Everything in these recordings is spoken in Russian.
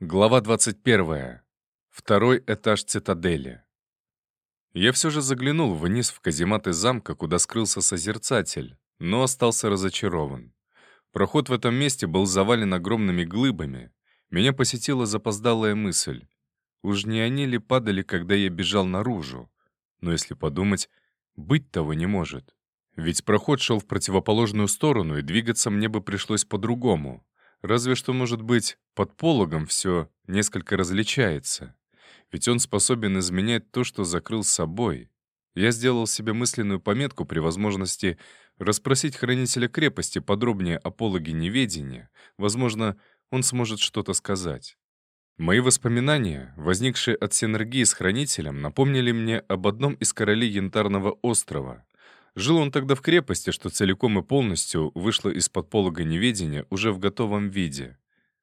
Глава 21. Второй этаж цитадели. Я все же заглянул вниз в казематы замка, куда скрылся Созерцатель, но остался разочарован. Проход в этом месте был завален огромными глыбами. Меня посетила запоздалая мысль. Уж не они ли падали, когда я бежал наружу? Но если подумать, быть того не может. Ведь проход шел в противоположную сторону, и двигаться мне бы пришлось по-другому. Разве что, может быть, под пологом все несколько различается. Ведь он способен изменять то, что закрыл собой. Я сделал себе мысленную пометку при возможности расспросить хранителя крепости подробнее о пологе неведения. Возможно, он сможет что-то сказать. Мои воспоминания, возникшие от синергии с хранителем, напомнили мне об одном из королей Янтарного острова — Жил он тогда в крепости, что целиком и полностью вышло из-под полога неведения уже в готовом виде.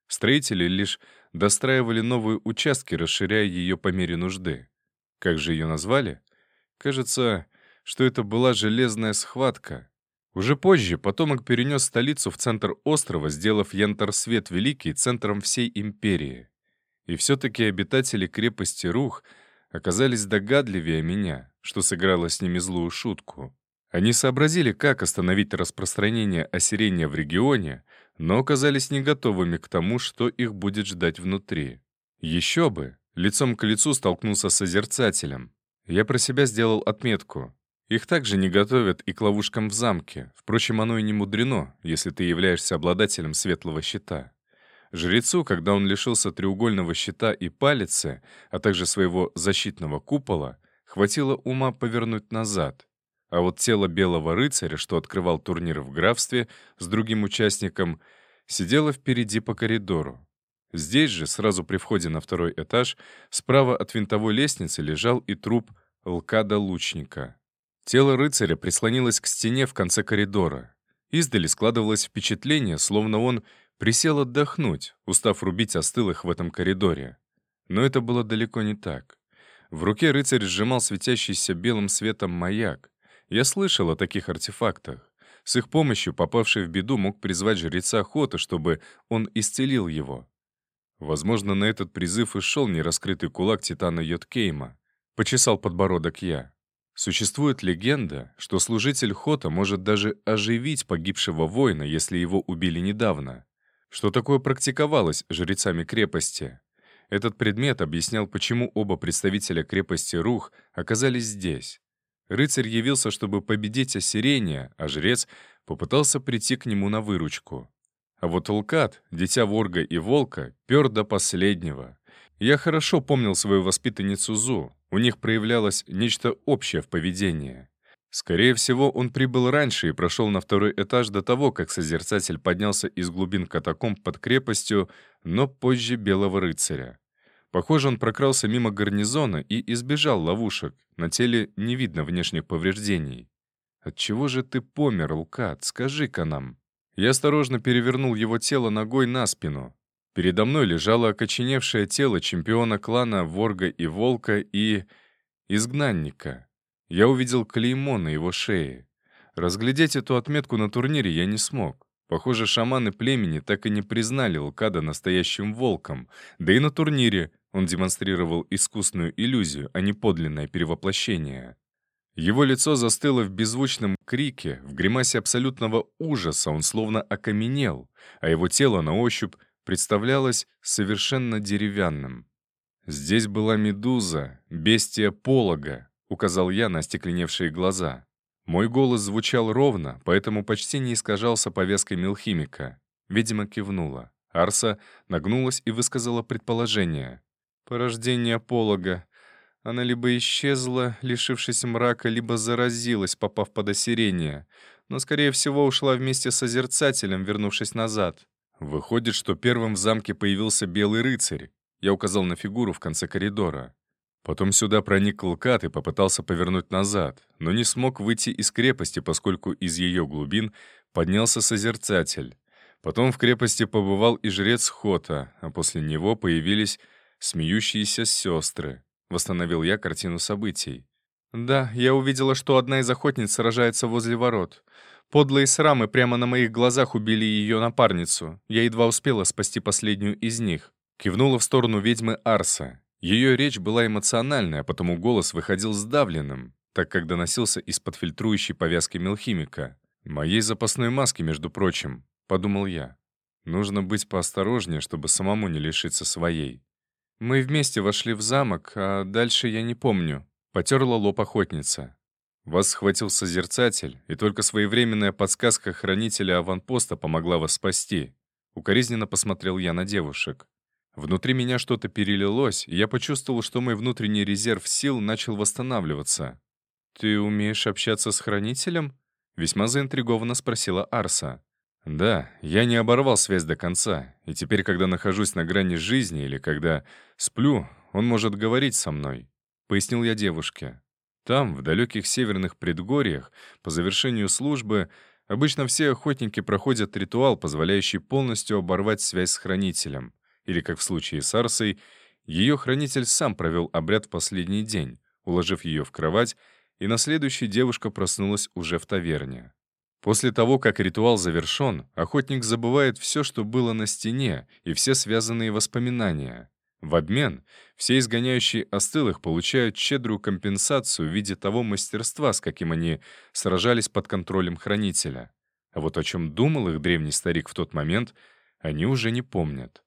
Строители лишь достраивали новые участки, расширяя ее по мере нужды. Как же ее назвали? Кажется, что это была железная схватка. Уже позже потомок перенес столицу в центр острова, сделав Янтарсвет Великий центром всей империи. И все-таки обитатели крепости Рух оказались догадливее меня, что сыграло с ними злую шутку. Они сообразили, как остановить распространение осирения в регионе, но оказались не готовыми к тому, что их будет ждать внутри. Еще бы! Лицом к лицу столкнулся с созерцателем. Я про себя сделал отметку. Их также не готовят и к ловушкам в замке. Впрочем, оно и не мудрено, если ты являешься обладателем светлого щита. Жрецу, когда он лишился треугольного щита и палицы, а также своего защитного купола, хватило ума повернуть назад — а вот тело белого рыцаря, что открывал турнир в графстве с другим участником, сидело впереди по коридору. Здесь же, сразу при входе на второй этаж, справа от винтовой лестницы лежал и труп лкада-лучника. Тело рыцаря прислонилось к стене в конце коридора. Издали складывалось впечатление, словно он присел отдохнуть, устав рубить остылых в этом коридоре. Но это было далеко не так. В руке рыцарь сжимал светящийся белым светом маяк. Я слышал о таких артефактах. С их помощью попавший в беду мог призвать жреца Хота, чтобы он исцелил его. Возможно, на этот призыв и шел нераскрытый кулак Титана Йоткейма. Почесал подбородок я. Существует легенда, что служитель Хота может даже оживить погибшего воина, если его убили недавно. Что такое практиковалось жрецами крепости? Этот предмет объяснял, почему оба представителя крепости Рух оказались здесь. Рыцарь явился, чтобы победить осирение, а жрец попытался прийти к нему на выручку. А вот Улкат, дитя ворга и волка, пер до последнего. Я хорошо помнил свою воспитанницу Зу. У них проявлялось нечто общее в поведении. Скорее всего, он прибыл раньше и прошел на второй этаж до того, как Созерцатель поднялся из глубин катакомб под крепостью, но позже Белого Рыцаря. Похоже, он прокрался мимо гарнизона и избежал ловушек. На теле не видно внешних повреждений. «Отчего же ты помер, Лкат? Скажи-ка нам». Я осторожно перевернул его тело ногой на спину. Передо мной лежало окоченевшее тело чемпиона клана Ворга и Волка и... изгнанника. Я увидел клеймо на его шее. Разглядеть эту отметку на турнире я не смог. Похоже, шаманы племени так и не признали Лкада настоящим волком, да и на турнире он демонстрировал искусную иллюзию, а не подлинное перевоплощение. Его лицо застыло в беззвучном крике, в гримасе абсолютного ужаса он словно окаменел, а его тело на ощупь представлялось совершенно деревянным. «Здесь была медуза, бестия полога», — указал я на остекленевшие глаза. Мой голос звучал ровно, поэтому почти не искажался повязкой мелхимика. Видимо, кивнула. Арса нагнулась и высказала предположение. Порождение полога. Она либо исчезла, лишившись мрака, либо заразилась, попав под осирение. Но, скорее всего, ушла вместе с Созерцателем, вернувшись назад. Выходит, что первым в замке появился Белый Рыцарь. Я указал на фигуру в конце коридора. Потом сюда проник Лкат и попытался повернуть назад, но не смог выйти из крепости, поскольку из ее глубин поднялся Созерцатель. Потом в крепости побывал и жрец Хота, а после него появились смеющиеся сестры. Восстановил я картину событий. «Да, я увидела, что одна из охотниц сражается возле ворот. Подлые срамы прямо на моих глазах убили ее напарницу. Я едва успела спасти последнюю из них», — Кивнула в сторону ведьмы Арса. Ее речь была эмоциональная, потому голос выходил сдавленным, так как доносился из-под фильтрующей повязки мелхимика. «Моей запасной маски, между прочим», — подумал я. «Нужно быть поосторожнее, чтобы самому не лишиться своей». «Мы вместе вошли в замок, а дальше я не помню», — потерла лоб охотница. Вас схватил Созерцатель, и только своевременная подсказка хранителя аванпоста помогла вас спасти. Укоризненно посмотрел я на девушек. Внутри меня что-то перелилось, и я почувствовал, что мой внутренний резерв сил начал восстанавливаться. «Ты умеешь общаться с хранителем?» Весьма заинтригованно спросила Арса. «Да, я не оборвал связь до конца, и теперь, когда нахожусь на грани жизни или когда сплю, он может говорить со мной», — пояснил я девушке. Там, в далеких северных предгорьях, по завершению службы, обычно все охотники проходят ритуал, позволяющий полностью оборвать связь с хранителем. Или, как в случае с Арсой, ее хранитель сам провел обряд в последний день, уложив ее в кровать, и на следующий девушка проснулась уже в таверне. После того, как ритуал завершен, охотник забывает все, что было на стене, и все связанные воспоминания. В обмен все изгоняющие остылых получают щедрую компенсацию в виде того мастерства, с каким они сражались под контролем хранителя. А вот о чем думал их древний старик в тот момент, они уже не помнят.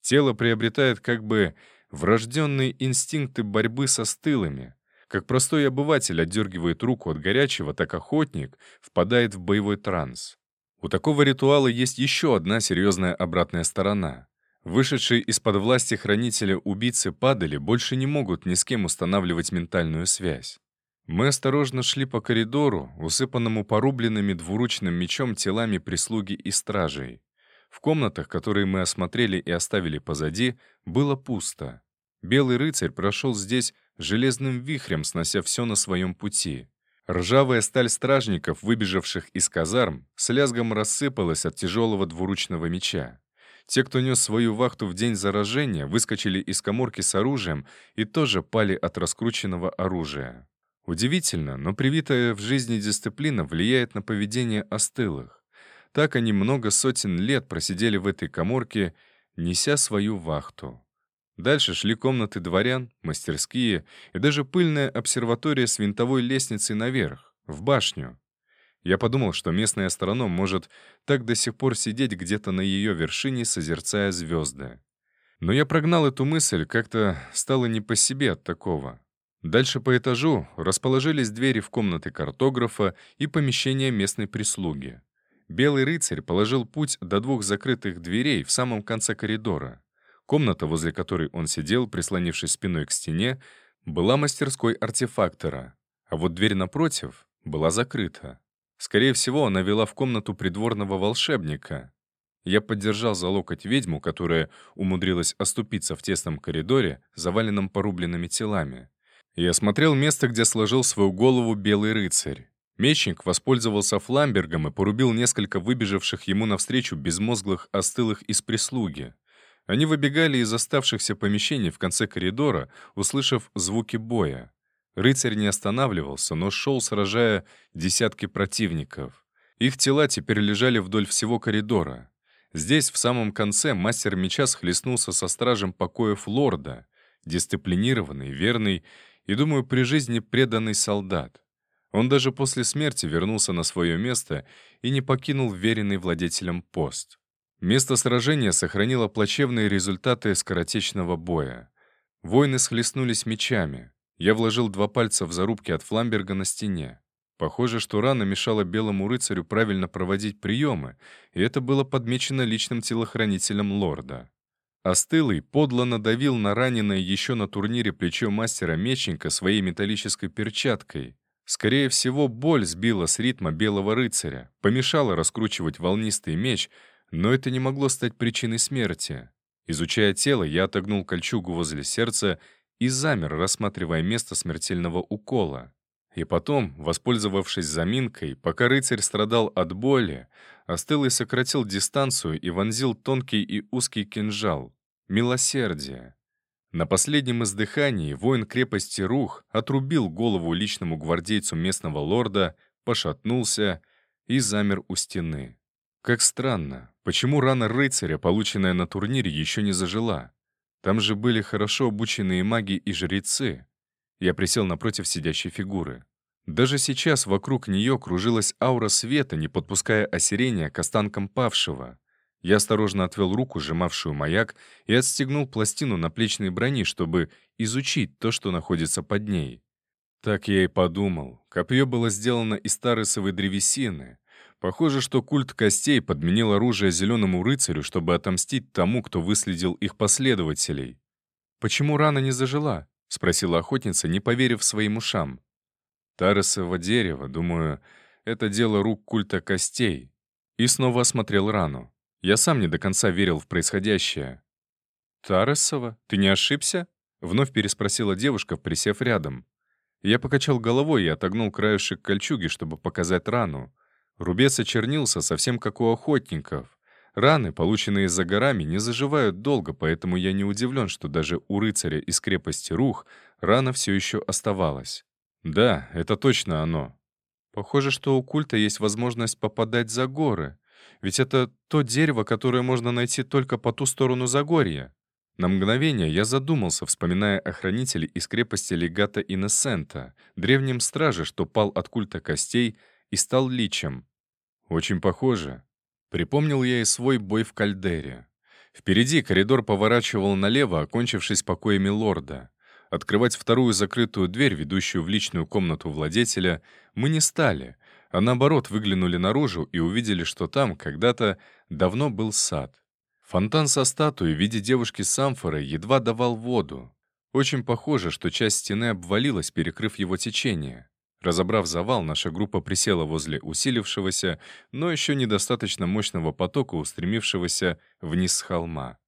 Тело приобретает как бы врожденные инстинкты борьбы со стылыми. Как простой обыватель отдергивает руку от горячего, так охотник впадает в боевой транс. У такого ритуала есть еще одна серьезная обратная сторона — Вышедшие из-под власти хранителя убийцы падали больше не могут ни с кем устанавливать ментальную связь. Мы осторожно шли по коридору, усыпанному порубленными двуручным мечом телами прислуги и стражей. В комнатах, которые мы осмотрели и оставили позади, было пусто. Белый рыцарь прошел здесь железным вихрем, снося все на своем пути. Ржавая сталь стражников, выбежавших из казарм, с лязгом рассыпалась от тяжелого двуручного меча. Те, кто нес свою вахту в день заражения, выскочили из коморки с оружием и тоже пали от раскрученного оружия. Удивительно, но привитая в жизни дисциплина влияет на поведение остылых. Так они много сотен лет просидели в этой коморке, неся свою вахту. Дальше шли комнаты дворян, мастерские и даже пыльная обсерватория с винтовой лестницей наверх, в башню. Я подумал, что местный астроном может так до сих пор сидеть где-то на ее вершине, созерцая звезды. Но я прогнал эту мысль, как-то стало не по себе от такого. Дальше по этажу расположились двери в комнаты картографа и помещения местной прислуги. Белый рыцарь положил путь до двух закрытых дверей в самом конце коридора. Комната, возле которой он сидел, прислонившись спиной к стене, была мастерской артефактора, а вот дверь напротив была закрыта. Скорее всего, она вела в комнату придворного волшебника. Я поддержал за локоть ведьму, которая умудрилась оступиться в тесном коридоре, заваленном порубленными телами. И осмотрел место, где сложил свою голову белый рыцарь. Мечник воспользовался фламбергом и порубил несколько выбежавших ему навстречу безмозглых остылых из прислуги. Они выбегали из оставшихся помещений в конце коридора, услышав звуки боя. Рыцарь не останавливался, но шел, сражая десятки противников. Их тела теперь лежали вдоль всего коридора. Здесь, в самом конце, мастер меча схлестнулся со стражем покоев лорда, дисциплинированный, верный и, думаю, при жизни преданный солдат. Он даже после смерти вернулся на свое место и не покинул веренный владетелем пост. Место сражения сохранило плачевные результаты скоротечного боя. Воины схлестнулись мечами. Я вложил два пальца в зарубки от фламберга на стене. Похоже, что рана мешала белому рыцарю правильно проводить приемы, и это было подмечено личным телохранителем лорда. Остылый подло надавил на раненое еще на турнире плечо мастера-мечника своей металлической перчаткой. Скорее всего, боль сбила с ритма белого рыцаря, помешала раскручивать волнистый меч, но это не могло стать причиной смерти. Изучая тело, я отогнул кольчугу возле сердца и замер, рассматривая место смертельного укола. И потом, воспользовавшись заминкой, пока рыцарь страдал от боли, остыл и сократил дистанцию и вонзил тонкий и узкий кинжал. Милосердие. На последнем издыхании воин крепости Рух отрубил голову личному гвардейцу местного лорда, пошатнулся и замер у стены. Как странно, почему рана рыцаря, полученная на турнире, еще не зажила? Там же были хорошо обученные маги и жрецы. Я присел напротив сидящей фигуры. Даже сейчас вокруг нее кружилась аура света, не подпуская осирения к останкам павшего. Я осторожно отвел руку, сжимавшую маяк, и отстегнул пластину наплечной брони, чтобы изучить то, что находится под ней. Так я и подумал. Копье было сделано из старосовой древесины. Похоже, что культ костей подменил оружие зеленому рыцарю, чтобы отомстить тому, кто выследил их последователей. «Почему рана не зажила?» — спросила охотница, не поверив своим ушам. Таросово дерево, думаю, это дело рук культа костей. И снова осмотрел рану. Я сам не до конца верил в происходящее. «Таросово? Ты не ошибся?» — вновь переспросила девушка, присев рядом. Я покачал головой и отогнул краешек кольчуги, чтобы показать рану. Рубец очернился совсем как у охотников. Раны, полученные за горами, не заживают долго, поэтому я не удивлен, что даже у рыцаря из крепости Рух рана все еще оставалась. Да, это точно оно. Похоже, что у культа есть возможность попадать за горы. Ведь это то дерево, которое можно найти только по ту сторону Загорья. На мгновение я задумался, вспоминая о хранителе из крепости легата Иннесента, древнем страже, что пал от культа костей и стал личем. Очень похоже. Припомнил я и свой бой в кальдере. Впереди коридор поворачивал налево, окончившись покоями лорда. Открывать вторую закрытую дверь, ведущую в личную комнату владетеля, мы не стали, а наоборот выглянули наружу и увидели, что там когда-то давно был сад. Фонтан со статуей в виде девушки с амфорой едва давал воду. Очень похоже, что часть стены обвалилась, перекрыв его течение. Разобрав завал, наша группа присела возле усилившегося, но еще недостаточно мощного потока, устремившегося вниз с холма.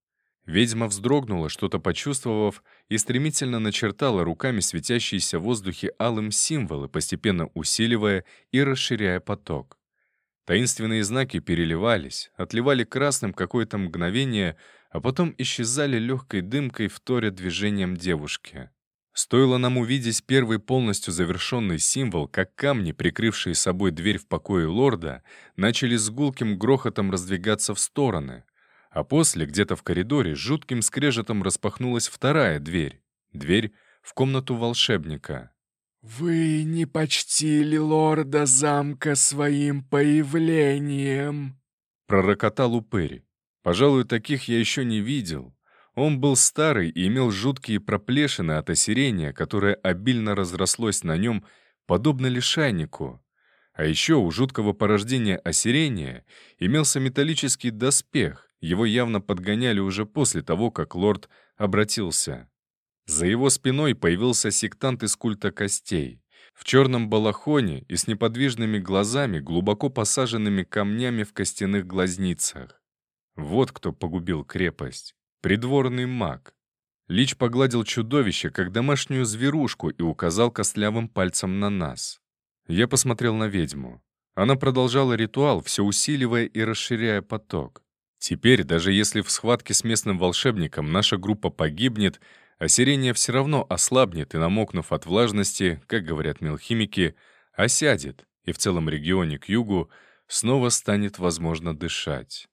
Ведьма вздрогнула, что-то почувствовав, и стремительно начертала руками светящиеся в воздухе алым символы, постепенно усиливая и расширяя поток. Таинственные знаки переливались, отливали красным какое-то мгновение, а потом исчезали легкой дымкой, вторя движением девушки. Стоило нам увидеть первый полностью завершенный символ, как камни, прикрывшие собой дверь в покое лорда, начали с гулким грохотом раздвигаться в стороны — а после, где-то в коридоре, жутким скрежетом распахнулась вторая дверь. Дверь в комнату волшебника. «Вы не почтили лорда замка своим появлением», — пророкотал упырь. Пожалуй, таких я еще не видел. Он был старый и имел жуткие проплешины от осирения, которое обильно разрослось на нем, подобно лишайнику. А еще у жуткого порождения осирения имелся металлический доспех, его явно подгоняли уже после того, как лорд обратился. За его спиной появился сектант из культа костей. В черном балахоне и с неподвижными глазами, глубоко посаженными камнями в костяных глазницах. Вот кто погубил крепость. Придворный маг. Лич погладил чудовище, как домашнюю зверушку, и указал костлявым пальцем на нас. Я посмотрел на ведьму. Она продолжала ритуал, все усиливая и расширяя поток. Теперь, даже если в схватке с местным волшебником наша группа погибнет, осирение все равно ослабнет и, намокнув от влажности, как говорят мелхимики, осядет, и в целом регионе к югу снова станет возможно дышать.